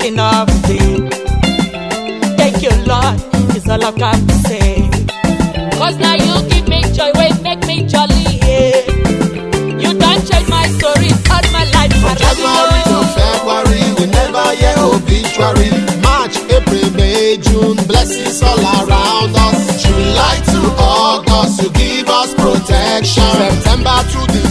see the breaking of. Thank you, Lord, is all I've got to say. Cause now you give me joy, wait, make me jolly. Yeah. You don't change my story, my life. From January to February, we never hear obituary. March, April, May, June, blessings all around us. July to August, you give us protection. September to